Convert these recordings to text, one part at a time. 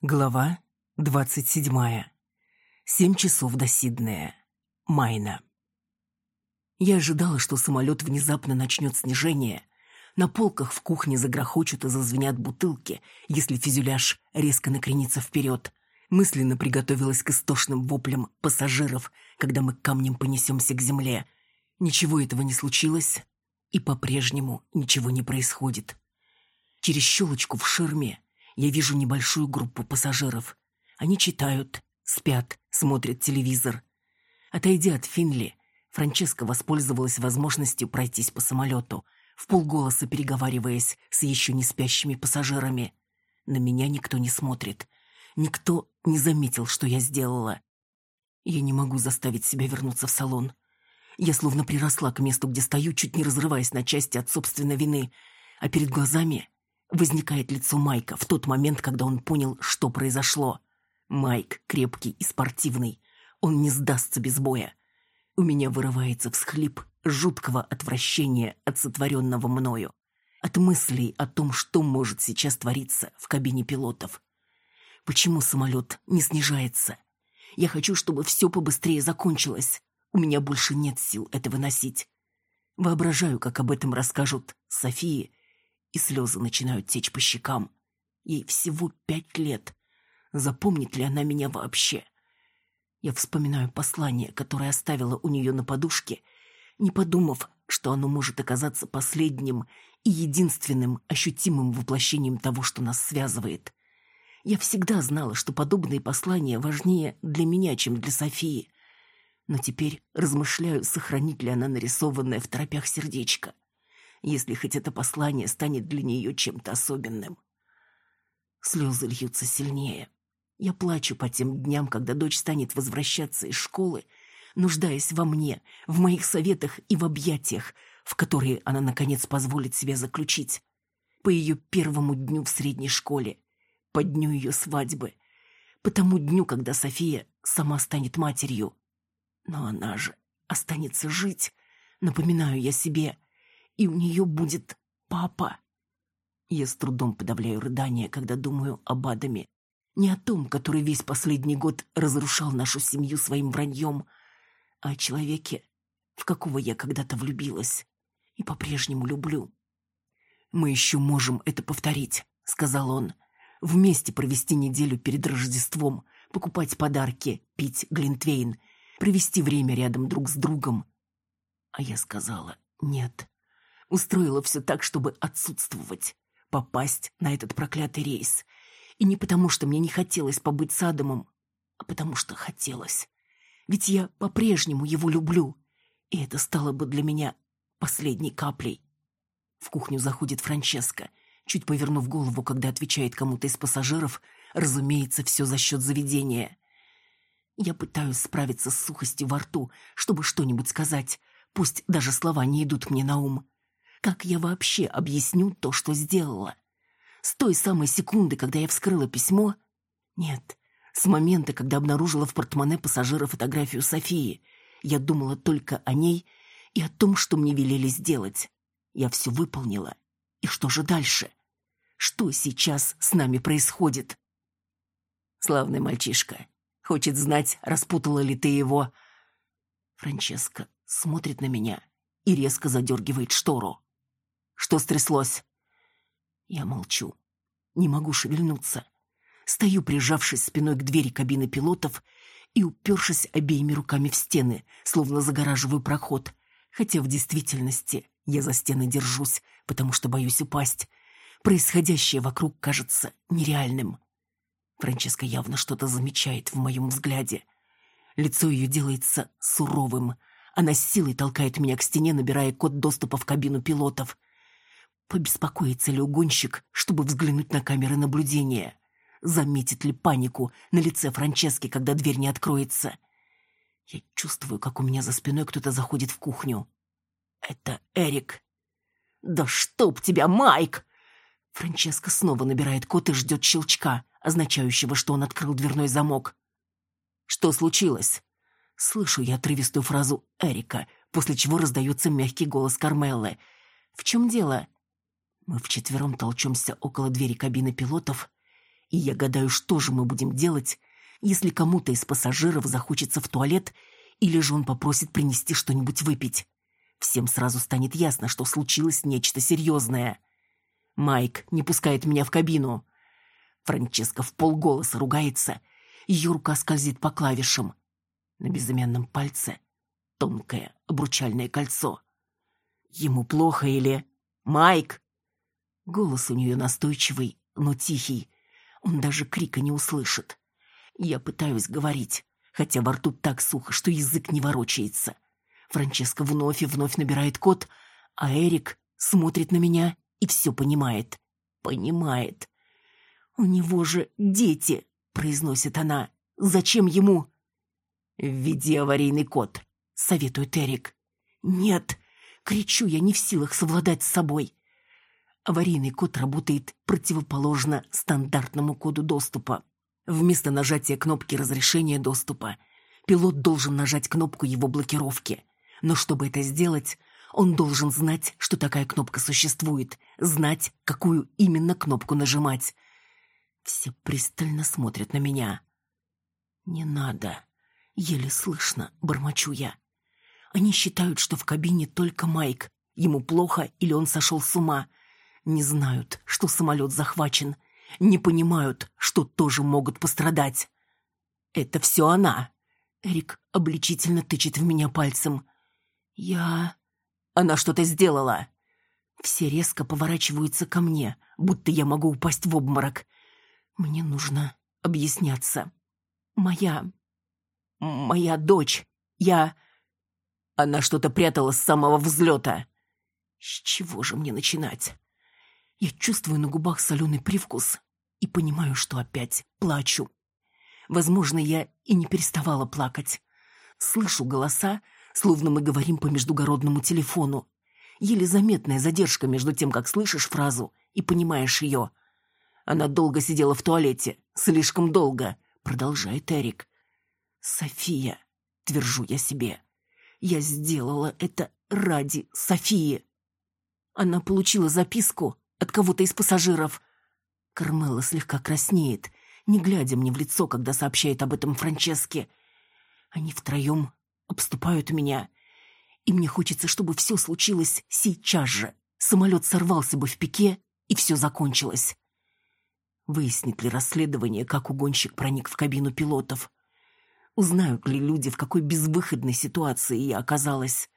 Глава двадцать седьмая. Семь часов до Сиднея. Майна. Я ожидала, что самолет внезапно начнет снижение. На полках в кухне загрохочут и зазвенят бутылки, если фюзеляж резко накренится вперед. Мысленно приготовилась к истошным воплям пассажиров, когда мы камнем понесемся к земле. Ничего этого не случилось, и по-прежнему ничего не происходит. Через щелочку в ширме я вижу небольшую группу пассажиров. Они читают, спят, смотрят телевизор. Отойдя от Финли, Франческа воспользовалась возможностью пройтись по самолету, в полголоса переговариваясь с еще не спящими пассажирами. На меня никто не смотрит. Никто не заметил, что я сделала. Я не могу заставить себя вернуться в салон. Я словно приросла к месту, где стою, чуть не разрываясь на части от собственной вины, а перед глазами возникает лицо Майка в тот момент, когда он понял, что произошло. Майк крепкий и спортивный. Он не сдастся без боя. У меня вырывается всхлип жуткого отвращения от сотворенного мною. От мыслей о том, что может сейчас твориться в кабине пилотов. Почему самолет не снижается? Я хочу, чтобы все побыстрее закончилось. У меня больше нет сил это выносить. Воображаю, как об этом расскажут Софии и слезы начинают течь по щекам. Ей всего пять лет. Запомнит ли она меня вообще? Я вспоминаю послание, которое оставила у нее на подушке, не подумав, что оно может оказаться последним и единственным ощутимым воплощением того, что нас связывает. Я всегда знала, что подобные послания важнее для меня, чем для Софии. Но теперь размышляю, сохранит ли она нарисованное в торопях сердечко если хоть это послание станет для нее чем-то особенным. Слезы льются сильнее. Я плачу по тем дням, когда дочь станет возвращаться из школы, нуждаясь во мне, в моих советах и в объятиях, в которые она, наконец, позволит себе заключить. По ее первому дню в средней школе, по дню ее свадьбы, по тому дню, когда София сама станет матерью. Но она же останется жить, напоминаю я себе, и у нее будет папа. Я с трудом подавляю рыдания, когда думаю об Адаме. Не о том, который весь последний год разрушал нашу семью своим враньем, а о человеке, в какого я когда-то влюбилась и по-прежнему люблю. «Мы еще можем это повторить», — сказал он. «Вместе провести неделю перед Рождеством, покупать подарки, пить глинтвейн, провести время рядом друг с другом». А я сказала «нет». Устроила все так, чтобы отсутствовать, попасть на этот проклятый рейс. И не потому, что мне не хотелось побыть с Адамом, а потому что хотелось. Ведь я по-прежнему его люблю, и это стало бы для меня последней каплей. В кухню заходит Франческа, чуть повернув голову, когда отвечает кому-то из пассажиров, разумеется, все за счет заведения. Я пытаюсь справиться с сухостью во рту, чтобы что-нибудь сказать, пусть даже слова не идут мне на ум. Как я вообще объясню то, что сделала? С той самой секунды, когда я вскрыла письмо? Нет, с момента, когда обнаружила в портмоне пассажира фотографию Софии. Я думала только о ней и о том, что мне велели сделать. Я все выполнила. И что же дальше? Что сейчас с нами происходит? Славный мальчишка. Хочет знать, распутала ли ты его. Франческа смотрит на меня и резко задергивает штору. Что стряслось?» Я молчу. Не могу шевельнуться. Стою, прижавшись спиной к двери кабины пилотов и упершись обеими руками в стены, словно загораживаю проход. Хотя в действительности я за стены держусь, потому что боюсь упасть. Происходящее вокруг кажется нереальным. Франческа явно что-то замечает в моем взгляде. Лицо ее делается суровым. Она с силой толкает меня к стене, набирая код доступа в кабину пилотов. Побеспокоится ли угонщик, чтобы взглянуть на камеры наблюдения? Заметит ли панику на лице Франчески, когда дверь не откроется? Я чувствую, как у меня за спиной кто-то заходит в кухню. Это Эрик. «Да чтоб тебя, Майк!» Франческа снова набирает код и ждет щелчка, означающего, что он открыл дверной замок. «Что случилось?» Слышу я отрывистую фразу Эрика, после чего раздается мягкий голос Кармеллы. «В чем дело?» Мы вчетвером толчемся около двери кабины пилотов, И я гадаю, что же мы будем делать, если кому-то из пассажиров захочется в туалет или же он попросит принести что-нибудь выпить. Всем сразу станет ясно, что случилось нечто серьезное. Майк не пускает меня в кабину. Франческа в полголоса ругается. Ее рука скользит по клавишам. На безымянном пальце тонкое обручальное кольцо. Ему плохо или... «Майк!» Голос у нее настойчивый, но тихий. Он даже крика не услышит. Я пытаюсь говорить, хотя во рту так сухо, что язык не ворочается. Франческа вновь и вновь набирает код, а Эрик смотрит на меня и все понимает. Понимает. «У него же дети», — произносит она. «Зачем ему?» «Введи аварийный код», — советует Эрик. «Нет», — кричу я, не в силах совладать с собой. Аварийный код работает противоположно стандартному коду доступа. Вместо нажатия кнопки разрешения доступа пилот должен нажать кнопку его блокировки. Но чтобы это сделать, он должен знать, что такая кнопка существует, знать, какую именно кнопку нажимать. Все пристально смотрят на меня. «Не надо», — еле слышно, бормочу я. Они считают, что в кабине только Майк. Ему плохо или он сошел с ума. Не знают, что самолет захвачен — не понимают, что тоже могут пострадать. Это все она. Эрик обличительно тычет в меня пальцем. Я... Она что-то сделала. Все резко поворачиваются ко мне, будто я могу упасть в обморок. Мне нужно объясняться. Моя... Моя дочь. Я... Она что-то прятала с самого взлета. С чего же мне начинать? Я чувствую на губах соленый привкус и понимаю, что опять плачу. Возможно, я и не переставала плакать. Слышу голоса, словно мы говорим по междугородному телефону. Еле заметная задержка между тем, как слышишь фразу и понимаешь ее. Она долго сидела в туалете, слишком долго, продолжает Эрик. София, твержу я себе. Я сделала это ради Софии. Она получила записку от кого-то из пассажиров. Кармела слегка краснеет, не глядя мне в лицо, когда сообщает об этом Франческе. Они втроем обступают меня, и мне хочется, чтобы все случилось сейчас же. Самолет сорвался бы в пике, и все закончилось. Выяснит ли расследование, как угонщик проник в кабину пилотов? Узнают ли люди, в какой безвыходной ситуации я оказалась?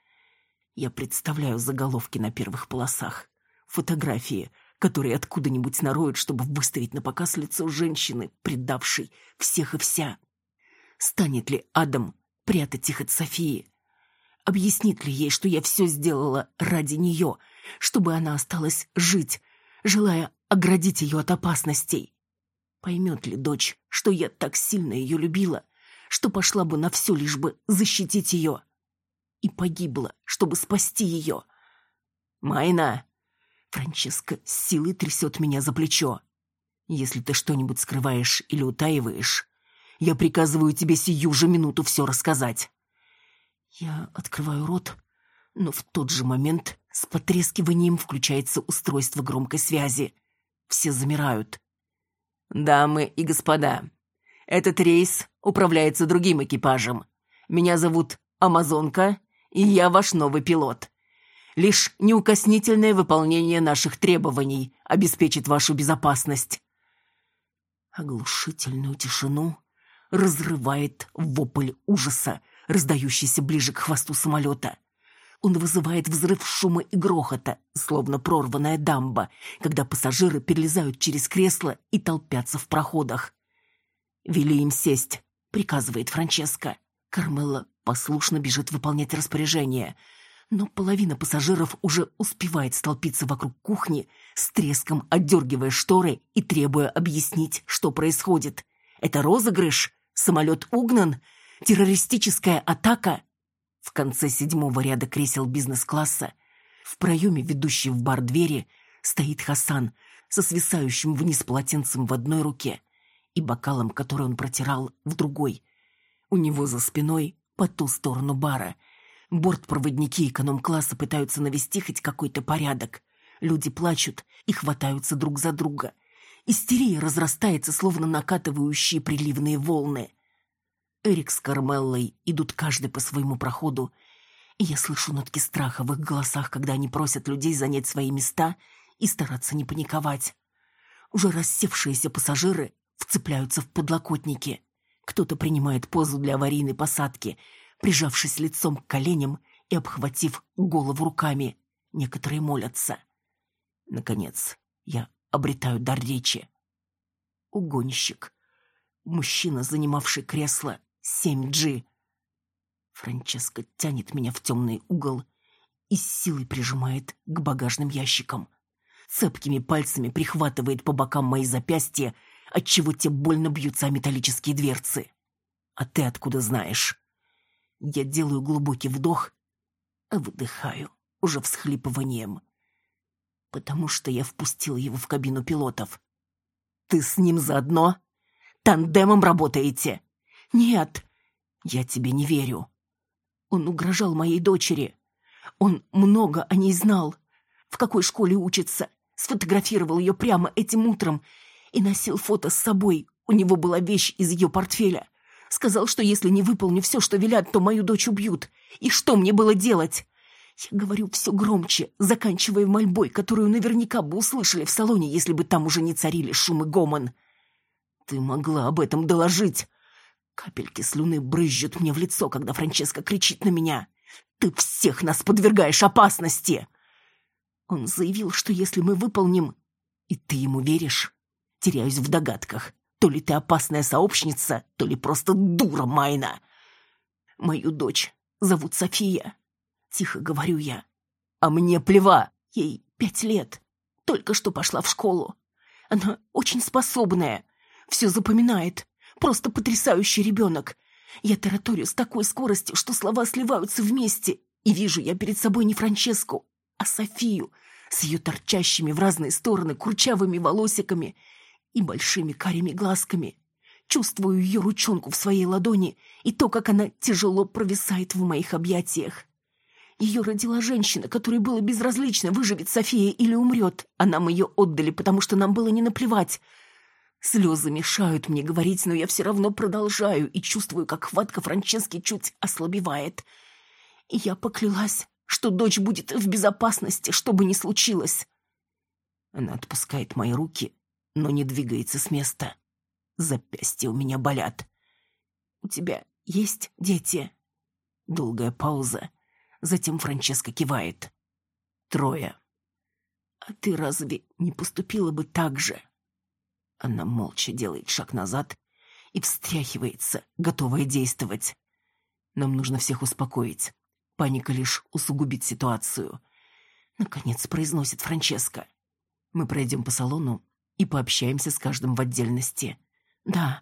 Я представляю заголовки на первых полосах фотографии, которые откуда-нибудь нароют, чтобы выставить на показ лицо женщины, предавшей всех и вся. Станет ли Адам прятать их от Софии? Объяснит ли ей, что я все сделала ради нее, чтобы она осталась жить, желая оградить ее от опасностей? Поймет ли дочь, что я так сильно ее любила, что пошла бы на все, лишь бы защитить ее? И погибла, чтобы спасти ее. «Майна!» Франческа с силой трясет меня за плечо. Если ты что-нибудь скрываешь или утаиваешь, я приказываю тебе сию же минуту все рассказать. Я открываю рот, но в тот же момент с потрескиванием включается устройство громкой связи. Все замирают. «Дамы и господа, этот рейс управляется другим экипажем. Меня зовут Амазонка, и я ваш новый пилот. Лишь неукоснительное выполнение наших требований обеспечит вашу безопасность. Оглушительную тишину разрывает вопль ужаса, раздающийся ближе к хвосту самолета. Он вызывает взрыв шума и грохота, словно прорванная дамба, когда пассажиры перелезают через кресло и толпятся в проходах. «Вели им сесть», — приказывает Франческо. Кармелла послушно бежит выполнять распоряжение — но половина пассажиров уже успевает столпиться вокруг кухни, с треском отдергивая шторы и требуя объяснить, что происходит. Это розыгрыш? Самолет угнан? Террористическая атака? В конце седьмого ряда кресел бизнес-класса, в проеме, ведущей в бар двери, стоит Хасан со свисающим вниз полотенцем в одной руке и бокалом, который он протирал, в другой. У него за спиной, по ту сторону бара – Бортпроводники эконом-класса пытаются навести хоть какой-то порядок. Люди плачут и хватаются друг за друга. Истерия разрастается, словно накатывающие приливные волны. Эрик с Кармеллой идут каждый по своему проходу, и я слышу нотки страха в их голосах, когда они просят людей занять свои места и стараться не паниковать. Уже рассевшиеся пассажиры вцепляются в подлокотники. Кто-то принимает позу для аварийной посадки, прижавшись лицом к коленям и обхватив голову руками. Некоторые молятся. Наконец, я обретаю дар речи. Угонщик. Мужчина, занимавший кресло 7G. Франческа тянет меня в темный угол и с силой прижимает к багажным ящикам. Цепкими пальцами прихватывает по бокам мои запястья, отчего те больно бьются о металлические дверцы. А ты откуда знаешь? Я делаю глубокий вдох, а выдыхаю уже всхлипыванием. Потому что я впустил его в кабину пилотов. Ты с ним заодно? Тандемом работаете? Нет, я тебе не верю. Он угрожал моей дочери. Он много о ней знал. В какой школе учится. Сфотографировал ее прямо этим утром и носил фото с собой. У него была вещь из ее портфеля. Сказал, что если не выполню все, что велят, то мою дочь убьют. И что мне было делать? Я говорю все громче, заканчивая мольбой, которую наверняка бы услышали в салоне, если бы там уже не царили шум и гомон. Ты могла об этом доложить. Капельки слюны брызжут мне в лицо, когда Франческа кричит на меня. «Ты всех нас подвергаешь опасности!» Он заявил, что если мы выполним... И ты ему веришь? Теряюсь в догадках. То ли ты опасная сообщница, то ли просто дура Майна. Мою дочь зовут София. Тихо говорю я. А мне плева. Ей пять лет. Только что пошла в школу. Она очень способная. Все запоминает. Просто потрясающий ребенок. Я тараторю с такой скоростью, что слова сливаются вместе. И вижу я перед собой не Франческу, а Софию с ее торчащими в разные стороны курчавыми волосиками и большими карими глазками. Чувствую ее ручонку в своей ладони и то, как она тяжело провисает в моих объятиях. Ее родила женщина, которой было безразлично, выживет София или умрет, а нам ее отдали, потому что нам было не наплевать. Слезы мешают мне говорить, но я все равно продолжаю и чувствую, как хватка Франчески чуть ослабевает. И я поклялась, что дочь будет в безопасности, что бы ни случилось. Она отпускает мои руки, но не двигается с места. Запястья у меня болят. «У тебя есть дети?» Долгая пауза. Затем Франческа кивает. «Трое». «А ты разве не поступила бы так же?» Она молча делает шаг назад и встряхивается, готовая действовать. Нам нужно всех успокоить. Паника лишь усугубит ситуацию. Наконец произносит Франческа. Мы пройдем по салону и пообщаемся с каждым в отдельности. Да,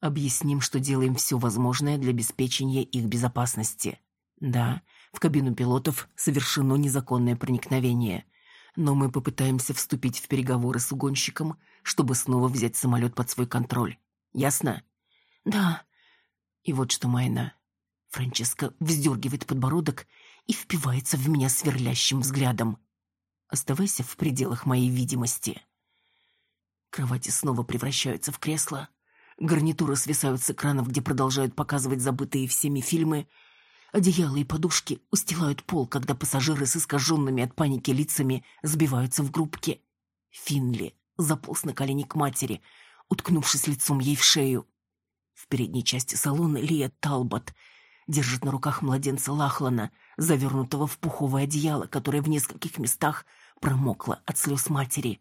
объясним, что делаем все возможное для обеспечения их безопасности. Да, в кабину пилотов совершено незаконное проникновение – но мы попытаемся вступить в переговоры с угонщиком, чтобы снова взять самолет под свой контроль. Ясно? Да. И вот что, Майна. Франческа вздергивает подбородок и впивается в меня сверлящим взглядом. Оставайся в пределах моей видимости. Кровати снова превращаются в кресла. Гарнитуры свисают с экранов, где продолжают показывать забытые всеми фильмы — Одеяла и подушки устилают пол, когда пассажиры с искаженными от паники лицами сбиваются в группки. Финли заполз на колени к матери, уткнувшись лицом ей в шею. В передней части салона Лия Талбот держит на руках младенца Лахлана, завернутого в пуховое одеяло, которое в нескольких местах промокло от слез матери.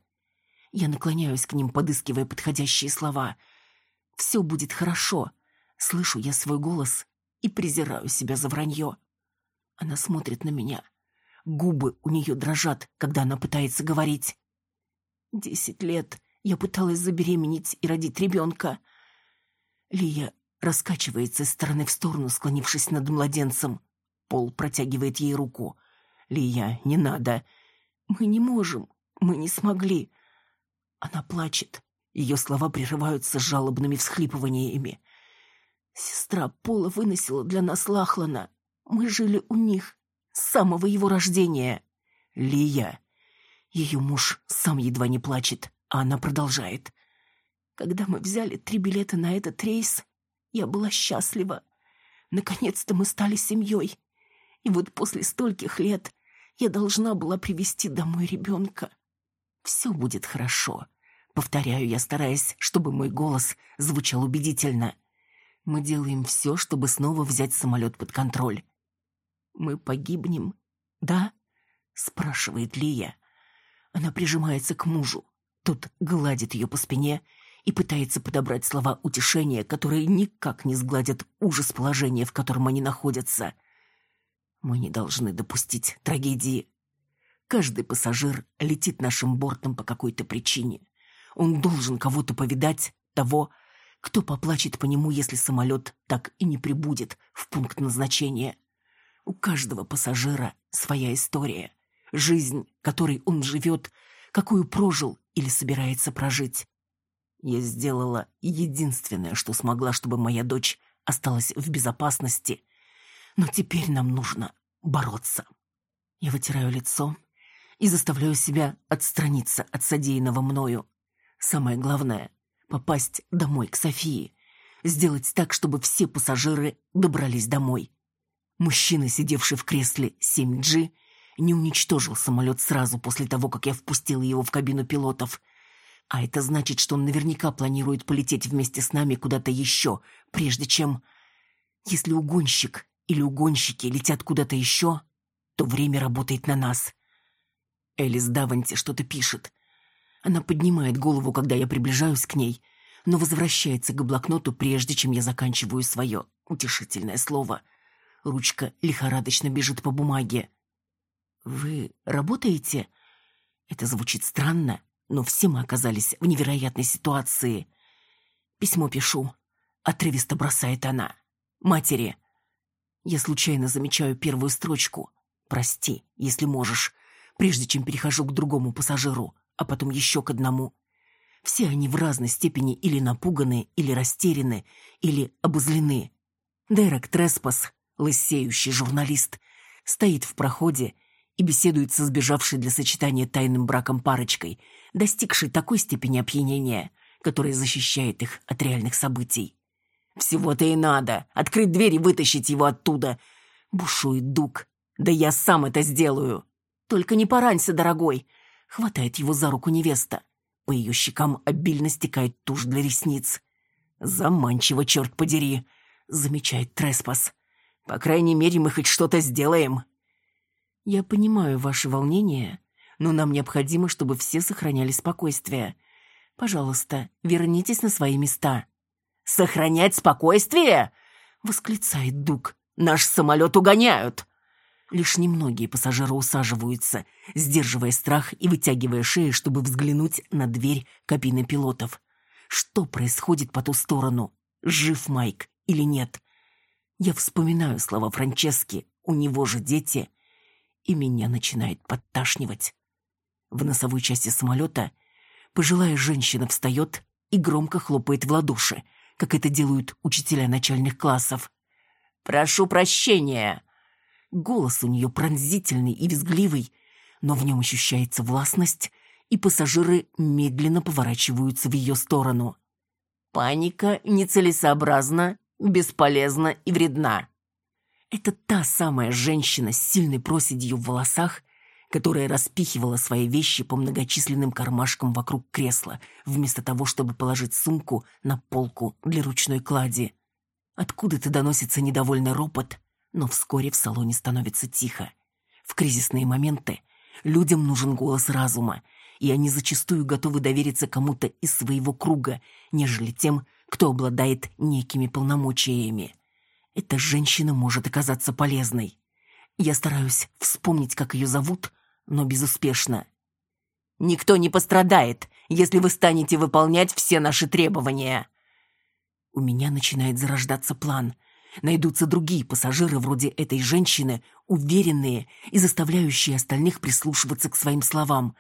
Я наклоняюсь к ним, подыскивая подходящие слова. «Все будет хорошо», — слышу я свой голос и презираю себя за вранье. Она смотрит на меня. Губы у нее дрожат, когда она пытается говорить. Десять лет я пыталась забеременеть и родить ребенка. Лия раскачивается из стороны в сторону, склонившись над младенцем. Пол протягивает ей руку. «Лия, не надо. Мы не можем. Мы не смогли». Она плачет. Ее слова прерываются жалобными всхлипываниями. Сестра Пола выносила для нас Лахлана. Мы жили у них с самого его рождения. Лия. Ее муж сам едва не плачет. а она продолжает. Когда мы взяли три билета на этот рейс, я была счастлива. Наконец-то мы стали семьей. И вот после стольких лет я должна была привести домой ребенка. Все будет хорошо. Повторяю я, стараясь, чтобы мой голос звучал убедительно. Мы делаем все, чтобы снова взять самолет под контроль. Мы погибнем, да? Спрашивает Лия. Она прижимается к мужу. Тот гладит ее по спине и пытается подобрать слова утешения, которые никак не сгладят ужас положения, в котором они находятся. Мы не должны допустить трагедии. Каждый пассажир летит нашим бортом по какой-то причине. Он должен кого-то повидать, того, кто поплачет по нему, если самолет так и не прибудет в пункт назначения. У каждого пассажира своя история, жизнь, которой он живет, какую прожил или собирается прожить. Я сделала единственное, что смогла, чтобы моя дочь осталась в безопасности. Но теперь нам нужно бороться. Я вытираю лицо и заставляю себя отстраниться от содеянного мною. Самое главное — попасть домой к Софии. Сделать так, чтобы все пассажиры добрались домой. Мужчина, сидевший в кресле 7G, не уничтожил самолет сразу после того, как я впустила его в кабину пилотов — а это значит, что он наверняка планирует полететь вместе с нами куда-то еще, прежде чем... Если угонщик или угонщики летят куда-то еще, то время работает на нас. Элис Даванти что-то пишет. Она поднимает голову, когда я приближаюсь к ней, но возвращается к блокноту, прежде чем я заканчиваю свое утешительное слово. Ручка лихорадочно бежит по бумаге. «Вы работаете?» Это звучит странно, но все мы оказались в невероятной ситуации. Письмо пишу. Отрывисто бросает она. Матери. Я случайно замечаю первую строчку. Прости, если можешь. Прежде чем перехожу к другому пассажиру, а потом еще к одному. Все они в разной степени или напуганы, или растеряны, или обозлены. Дерек Треспас, лысеющий журналист, стоит в проходе и беседует со сбежавшей для сочетания тайным браком парочкой, достигшей такой степени опьянения, которая защищает их от реальных событий. «Всего-то и надо! Открыть дверь и вытащить его оттуда!» Бушует Дуг. «Да я сам это сделаю!» «Только не поранься, дорогой!» Хватает его за руку невеста. По ее щекам обильно стекает тушь для ресниц. «Заманчиво, черт подери!» Замечает Треспас. «По крайней мере, мы хоть что-то сделаем!» «Я понимаю ваше волнение, но нам необходимо, чтобы все сохраняли спокойствие. Пожалуйста, вернитесь на свои места». «Сохранять спокойствие?» — восклицает Дуг. «Наш самолет угоняют!» Лишь немногие пассажиры усаживаются, сдерживая страх и вытягивая шеи, чтобы взглянуть на дверь кабины пилотов. Что происходит по ту сторону? Жив Майк или нет? Я вспоминаю слова Франчески. У него же дети и меня начинает подташнивать. В носовой части самолета пожилая женщина встает и громко хлопает в ладоши, как это делают учителя начальных классов. «Прошу прощения!» Голос у нее пронзительный и визгливый, но в нем ощущается властность, и пассажиры медленно поворачиваются в ее сторону. «Паника нецелесообразна, бесполезна и вредна. Это та самая женщина с сильной проседью в волосах, которая распихивала свои вещи по многочисленным кармашкам вокруг кресла, вместо того, чтобы положить сумку на полку для ручной клади. Откуда-то доносится недовольный ропот, но вскоре в салоне становится тихо. В кризисные моменты людям нужен голос разума, и они зачастую готовы довериться кому-то из своего круга, нежели тем, кто обладает некими полномочиями эта женщина может оказаться полезной. Я стараюсь вспомнить, как ее зовут, но безуспешно. «Никто не пострадает, если вы станете выполнять все наши требования». У меня начинает зарождаться план. Найдутся другие пассажиры вроде этой женщины, уверенные и заставляющие остальных прислушиваться к своим словам.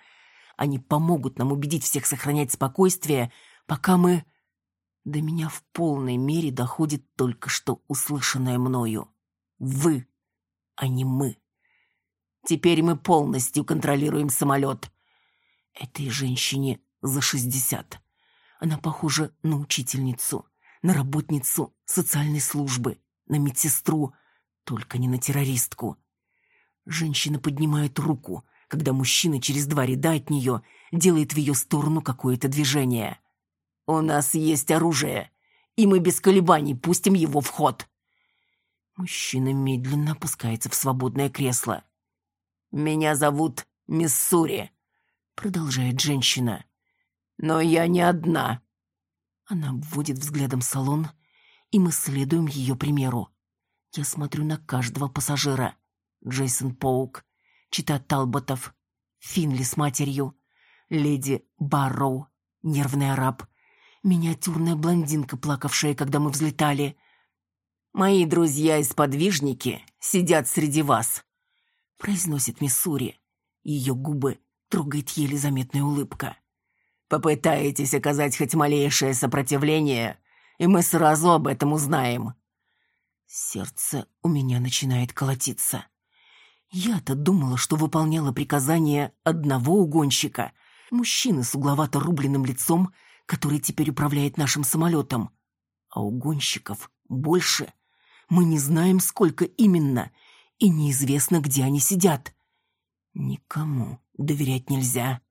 Они помогут нам убедить всех сохранять спокойствие, пока мы до меня в полной мере доходит только что услышанное мною. Вы, а не мы. Теперь мы полностью контролируем самолет. Этой женщине за шестьдесят. Она похожа на учительницу, на работницу социальной службы, на медсестру, только не на террористку. Женщина поднимает руку, когда мужчина через два ряда от нее делает в ее сторону какое-то движение. «У нас есть оружие, и мы без колебаний пустим его в ход». Мужчина медленно опускается в свободное кресло. «Меня зовут Миссури», — продолжает женщина. «Но я не одна». Она обводит взглядом салон, и мы следуем ее примеру. Я смотрю на каждого пассажира. Джейсон Поук, Чита Талботов, Финли с матерью, леди Барроу, нервный араб, миниатюрная блондинка, плакавшая, когда мы взлетали. «Мои друзья и сподвижники сидят среди вас», — произносит Миссури. Ее губы трогает еле заметная улыбка. «Попытаетесь оказать хоть малейшее сопротивление, и мы сразу об этом узнаем». Сердце у меня начинает колотиться. Я-то думала, что выполняла приказание одного угонщика, мужчины с угловато рубленным лицом, который теперь управляет нашим самолетом. А угонщиков больше. Мы не знаем, сколько именно, и неизвестно, где они сидят. Никому доверять нельзя.